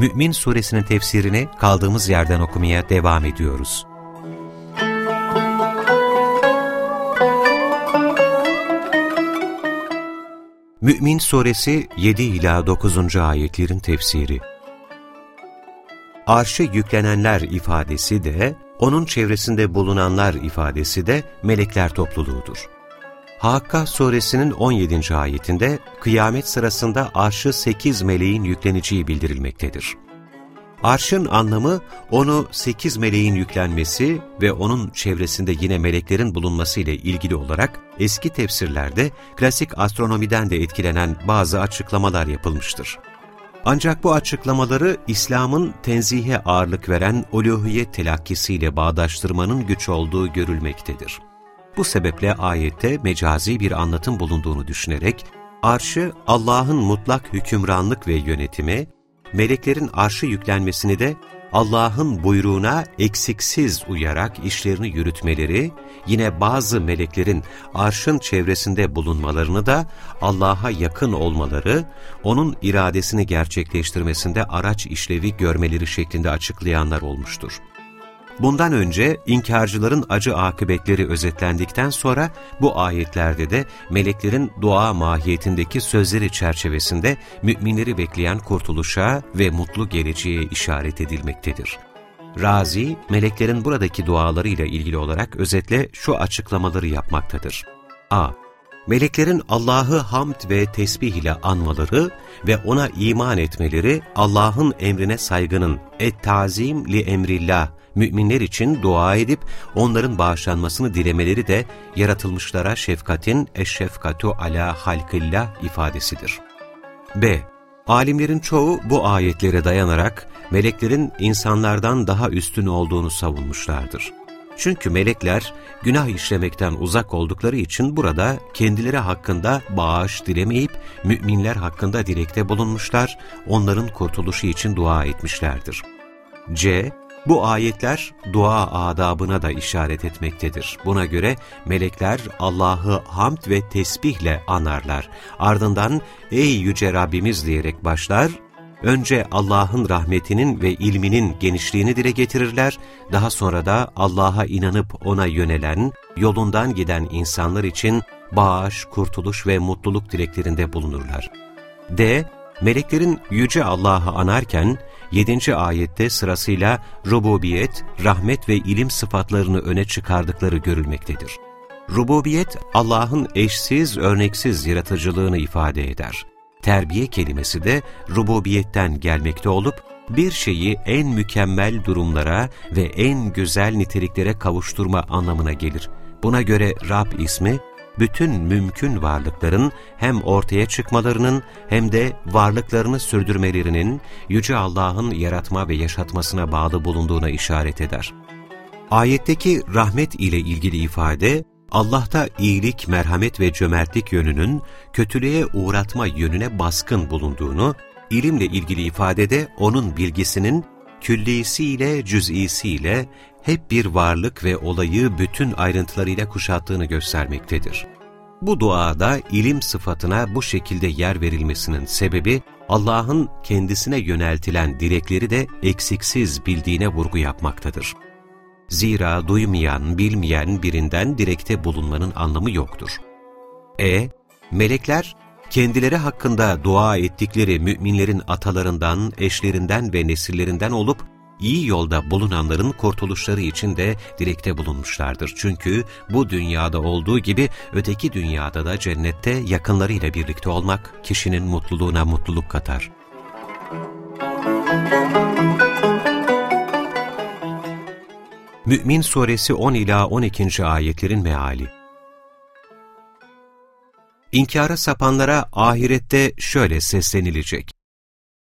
Mü'min Suresinin tefsirini kaldığımız yerden okumaya devam ediyoruz. Mü'min Suresi 7 ila 9. ayetlerin tefsiri. Arşı yüklenenler ifadesi de, onun çevresinde bulunanlar ifadesi de melekler topluluğudur. Hakka suresinin 17. ayetinde kıyamet sırasında arşı 8 meleğin yükleneceği bildirilmektedir. Arşın anlamı onu 8 meleğin yüklenmesi ve onun çevresinde yine meleklerin bulunması ile ilgili olarak eski tefsirlerde klasik astronomiden de etkilenen bazı açıklamalar yapılmıştır. Ancak bu açıklamaları İslam'ın tenzihe ağırlık veren uluhiyet telakkisiyle bağdaştırmanın güç olduğu görülmektedir. Bu sebeple ayette mecazi bir anlatım bulunduğunu düşünerek, arşı Allah'ın mutlak hükümranlık ve yönetimi, meleklerin arşı yüklenmesini de Allah'ın buyruğuna eksiksiz uyarak işlerini yürütmeleri, yine bazı meleklerin arşın çevresinde bulunmalarını da Allah'a yakın olmaları, O'nun iradesini gerçekleştirmesinde araç işlevi görmeleri şeklinde açıklayanlar olmuştur. Bundan önce inkarcıların acı akıbetleri özetlendikten sonra bu ayetlerde de meleklerin dua mahiyetindeki sözleri çerçevesinde müminleri bekleyen kurtuluşa ve mutlu geleceğe işaret edilmektedir. Razi, meleklerin buradaki dualarıyla ilgili olarak özetle şu açıklamaları yapmaktadır. a. Meleklerin Allah'ı hamd ve tesbih ile anmaları ve ona iman etmeleri Allah'ın emrine saygının et-tazim li emrillah müminler için dua edip onların bağışlanmasını dilemeleri de yaratılmışlara şefkatin eşşefkatu ala halkillah ifadesidir. B. Alimlerin çoğu bu ayetlere dayanarak meleklerin insanlardan daha üstün olduğunu savunmuşlardır. Çünkü melekler günah işlemekten uzak oldukları için burada kendileri hakkında bağış dilemeyip müminler hakkında dilekte bulunmuşlar, onların kurtuluşu için dua etmişlerdir. C. Bu ayetler dua adabına da işaret etmektedir. Buna göre melekler Allah'ı hamd ve tesbihle anarlar. Ardından ey yüce Rabbimiz diyerek başlar, önce Allah'ın rahmetinin ve ilminin genişliğini dile getirirler, daha sonra da Allah'a inanıp ona yönelen, yolundan giden insanlar için bağış, kurtuluş ve mutluluk dileklerinde bulunurlar. D. Meleklerin Yüce Allah'ı anarken, 7. ayette sırasıyla rububiyet, rahmet ve ilim sıfatlarını öne çıkardıkları görülmektedir. Rububiyet, Allah'ın eşsiz, örneksiz yaratıcılığını ifade eder. Terbiye kelimesi de rububiyetten gelmekte olup, bir şeyi en mükemmel durumlara ve en güzel niteliklere kavuşturma anlamına gelir. Buna göre Rab ismi, bütün mümkün varlıkların hem ortaya çıkmalarının hem de varlıklarını sürdürmelerinin Yüce Allah'ın yaratma ve yaşatmasına bağlı bulunduğuna işaret eder. Ayetteki rahmet ile ilgili ifade, Allah'ta iyilik, merhamet ve cömertlik yönünün kötülüğe uğratma yönüne baskın bulunduğunu, ilimle ilgili ifadede onun bilgisinin küllisiyle, cüz'isiyle hep bir varlık ve olayı bütün ayrıntılarıyla kuşattığını göstermektedir. Bu duada ilim sıfatına bu şekilde yer verilmesinin sebebi, Allah'ın kendisine yöneltilen dilekleri de eksiksiz bildiğine vurgu yapmaktadır. Zira duymayan, bilmeyen birinden dilekte bulunmanın anlamı yoktur. E. Melekler, kendileri hakkında dua ettikleri müminlerin atalarından, eşlerinden ve nesillerinden olup, iyi yolda bulunanların kurtuluşları için de dilekte bulunmuşlardır. Çünkü bu dünyada olduğu gibi öteki dünyada da cennette yakınlarıyla birlikte olmak kişinin mutluluğuna mutluluk katar. Mü'min Suresi 10 ila 12. ayetlerin meali. İnkara sapanlara ahirette şöyle seslenilecek.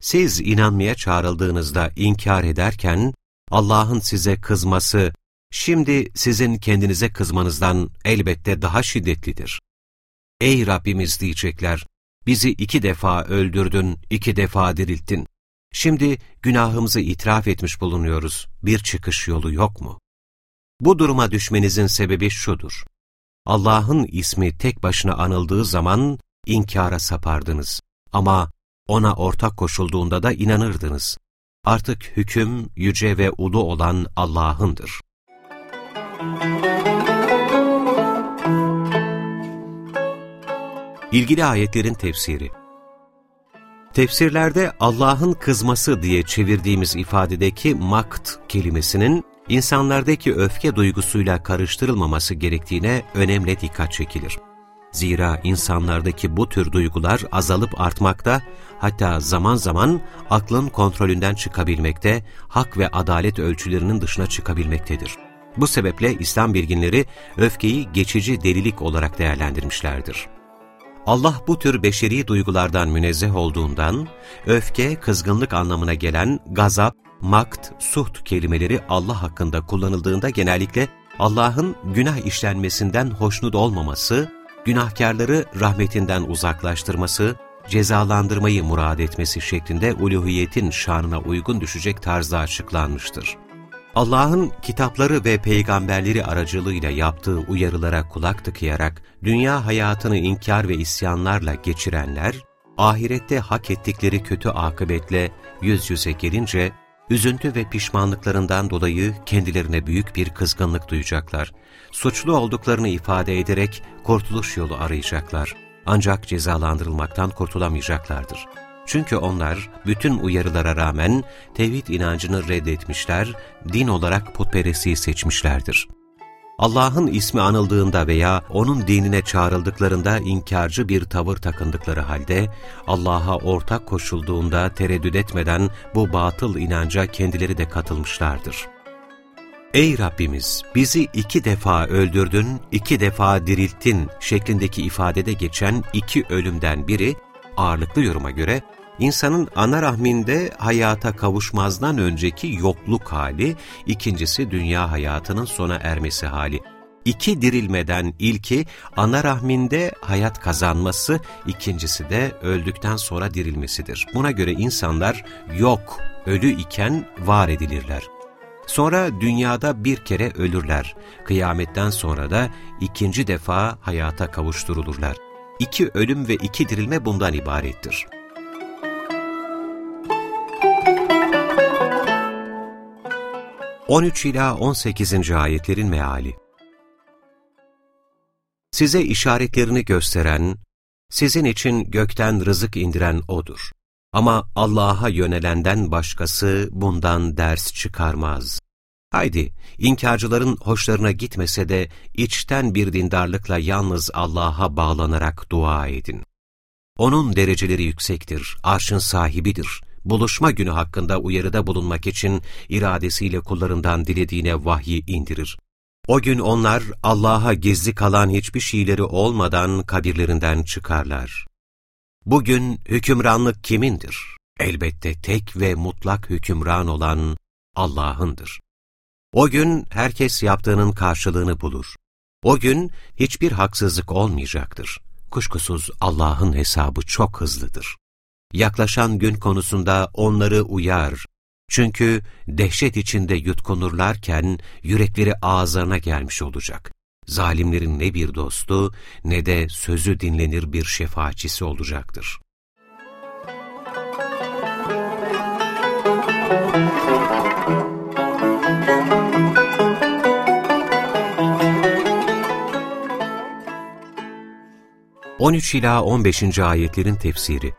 Siz inanmaya çağrıldığınızda inkar ederken, Allah'ın size kızması, şimdi sizin kendinize kızmanızdan elbette daha şiddetlidir. Ey Rabbimiz diyecekler, bizi iki defa öldürdün, iki defa dirilttin. Şimdi günahımızı itiraf etmiş bulunuyoruz, bir çıkış yolu yok mu? Bu duruma düşmenizin sebebi şudur. Allah'ın ismi tek başına anıldığı zaman inkara sapardınız. Ama ona ortak koşulduğunda da inanırdınız. Artık hüküm yüce ve ulu olan Allah'ındır. İlgili ayetlerin tefsiri Tefsirlerde Allah'ın kızması diye çevirdiğimiz ifadedeki makt kelimesinin insanlardaki öfke duygusuyla karıştırılmaması gerektiğine önemli dikkat çekilir. Zira insanlardaki bu tür duygular azalıp artmakta, hatta zaman zaman aklın kontrolünden çıkabilmekte, hak ve adalet ölçülerinin dışına çıkabilmektedir. Bu sebeple İslam bilginleri öfkeyi geçici delilik olarak değerlendirmişlerdir. Allah bu tür beşeri duygulardan münezzeh olduğundan, öfke, kızgınlık anlamına gelen gazap, makt, suht kelimeleri Allah hakkında kullanıldığında genellikle Allah'ın günah işlenmesinden hoşnut olmaması, günahkarları rahmetinden uzaklaştırması, cezalandırmayı murad etmesi şeklinde uluhiyetin şanına uygun düşecek tarzda açıklanmıştır. Allah'ın kitapları ve peygamberleri aracılığıyla yaptığı uyarılara kulak tıkayarak dünya hayatını inkar ve isyanlarla geçirenler, ahirette hak ettikleri kötü akıbetle yüz yüze gelince, üzüntü ve pişmanlıklarından dolayı kendilerine büyük bir kızgınlık duyacaklar. Suçlu olduklarını ifade ederek kurtuluş yolu arayacaklar. Ancak cezalandırılmaktan kurtulamayacaklardır. Çünkü onlar bütün uyarılara rağmen tevhid inancını reddetmişler, din olarak putperestliği seçmişlerdir. Allah'ın ismi anıldığında veya O'nun dinine çağrıldıklarında inkarcı bir tavır takındıkları halde, Allah'a ortak koşulduğunda tereddüt etmeden bu batıl inanca kendileri de katılmışlardır. Ey Rabbimiz! Bizi iki defa öldürdün, iki defa dirilttin şeklindeki ifadede geçen iki ölümden biri, ağırlıklı yoruma göre, İnsanın ana rahminde hayata kavuşmazdan önceki yokluk hali, ikincisi dünya hayatının sona ermesi hali. İki dirilmeden ilki ana rahminde hayat kazanması, ikincisi de öldükten sonra dirilmesidir. Buna göre insanlar yok, ölü iken var edilirler. Sonra dünyada bir kere ölürler. Kıyametten sonra da ikinci defa hayata kavuşturulurlar. İki ölüm ve iki dirilme bundan ibarettir. 13 ila 18. ayetlerin meali. Size işaretlerini gösteren, sizin için gökten rızık indiren O'dur. Ama Allah'a yönelenden başkası bundan ders çıkarmaz. Haydi, inkarcıların hoşlarına gitmese de içten bir dindarlıkla yalnız Allah'a bağlanarak dua edin. Onun dereceleri yüksektir, arşın sahibidir buluşma günü hakkında uyarıda bulunmak için iradesiyle kullarından dilediğine vahyi indirir. O gün onlar Allah'a gizli kalan hiçbir şeyleri olmadan kabirlerinden çıkarlar. Bugün hükümranlık kimindir? Elbette tek ve mutlak hükümran olan Allah'ındır. O gün herkes yaptığının karşılığını bulur. O gün hiçbir haksızlık olmayacaktır. Kuşkusuz Allah'ın hesabı çok hızlıdır yaklaşan gün konusunda onları uyar. Çünkü dehşet içinde yutkunurlarken yürekleri ağızlarına gelmiş olacak. Zalimlerin ne bir dostu ne de sözü dinlenir bir şefaatçisi olacaktır. On ila on beşinci ayetlerin tefsiri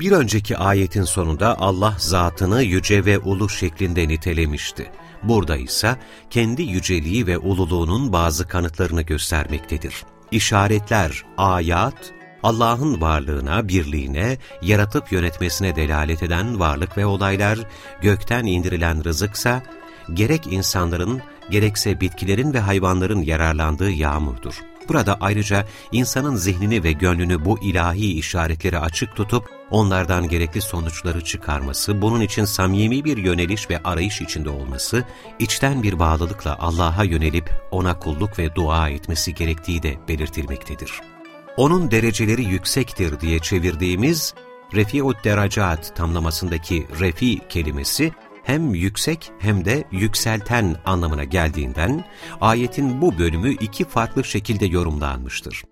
bir önceki ayetin sonunda Allah zatını yüce ve ulu şeklinde nitelemişti. Burada ise kendi yüceliği ve ululuğunun bazı kanıtlarını göstermektedir. İşaretler, ayat, Allah'ın varlığına, birliğine, yaratıp yönetmesine delalet eden varlık ve olaylar, gökten indirilen rızıksa, gerek insanların, gerekse bitkilerin ve hayvanların yararlandığı yağmurdur. Burada ayrıca insanın zihnini ve gönlünü bu ilahi işaretleri açık tutup onlardan gerekli sonuçları çıkarması, bunun için samimi bir yöneliş ve arayış içinde olması, içten bir bağlılıkla Allah'a yönelip ona kulluk ve dua etmesi gerektiği de belirtilmektedir. Onun dereceleri yüksektir diye çevirdiğimiz Refi'ut deracat tamlamasındaki refi kelimesi hem yüksek hem de yükselten anlamına geldiğinden ayetin bu bölümü iki farklı şekilde yorumlanmıştır.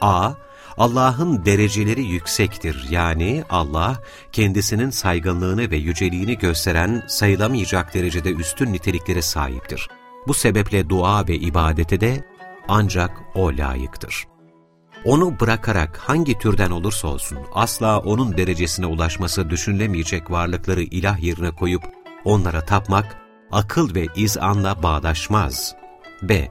A. Allah'ın dereceleri yüksektir yani Allah kendisinin saygınlığını ve yüceliğini gösteren sayılamayacak derecede üstün niteliklere sahiptir. Bu sebeple dua ve ibadete de ancak O layıktır. Onu bırakarak hangi türden olursa olsun asla onun derecesine ulaşması düşünülemeyecek varlıkları ilah yerine koyup onlara tapmak akıl ve izanla bağdaşmaz. B.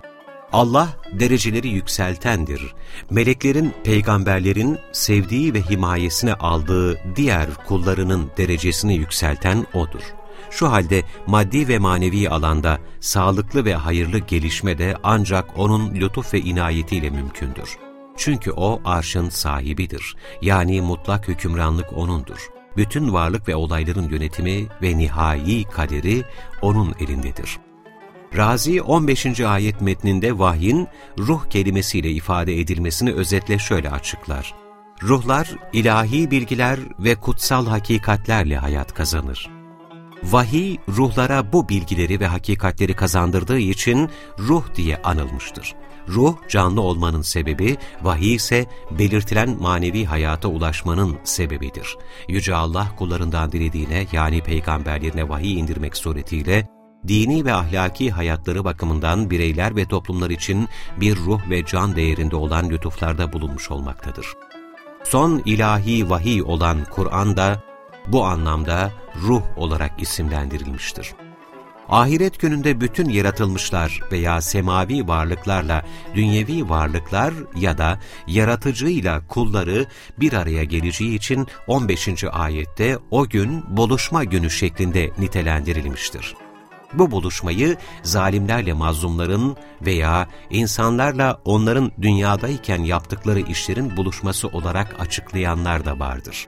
Allah dereceleri yükseltendir. Meleklerin, peygamberlerin sevdiği ve himayesine aldığı diğer kullarının derecesini yükselten O'dur. Şu halde maddi ve manevi alanda sağlıklı ve hayırlı gelişme de ancak O'nun lütuf ve inayetiyle mümkündür. Çünkü O arşın sahibidir. Yani mutlak hükümranlık O'nundur. Bütün varlık ve olayların yönetimi ve nihai kaderi O'nun elindedir. Razi 15. ayet metninde vahyin ruh kelimesiyle ifade edilmesini özetle şöyle açıklar. Ruhlar, ilahi bilgiler ve kutsal hakikatlerle hayat kazanır. Vahiy, ruhlara bu bilgileri ve hakikatleri kazandırdığı için ruh diye anılmıştır. Ruh, canlı olmanın sebebi, vahiy ise belirtilen manevi hayata ulaşmanın sebebidir. Yüce Allah kullarından dilediğine yani peygamberlerine vahiy indirmek suretiyle, dini ve ahlaki hayatları bakımından bireyler ve toplumlar için bir ruh ve can değerinde olan lütuflarda bulunmuş olmaktadır. Son ilahi vahiy olan Kur'an da bu anlamda ruh olarak isimlendirilmiştir. Ahiret gününde bütün yaratılmışlar veya semavi varlıklarla dünyevi varlıklar ya da yaratıcıyla kulları bir araya geleceği için 15. ayette o gün buluşma günü şeklinde nitelendirilmiştir. Bu buluşmayı zalimlerle mazlumların veya insanlarla onların dünyadayken yaptıkları işlerin buluşması olarak açıklayanlar da vardır.